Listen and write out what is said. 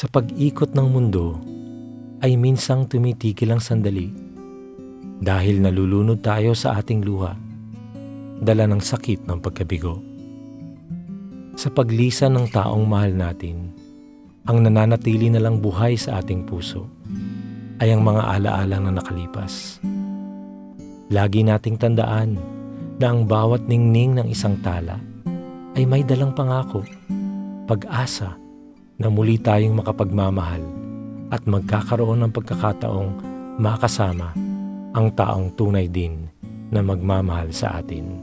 Sa pag-ikot ng mundo, ay minsang tumitigil ang sandali dahil nalulunod tayo sa ating luha, dala ng sakit ng pagkabigo. Sa paglisan ng taong mahal natin, ang nananatili na lang buhay sa ating puso ay ang mga alaala na nakalipas. Lagi nating tandaan na ang bawat ningning ng isang tala ay may dalang pangako, pag-asa na muli tayong makapagmamahal at magkakaroon ng pagkakataong makasama ang taong tunay din na magmamahal sa atin.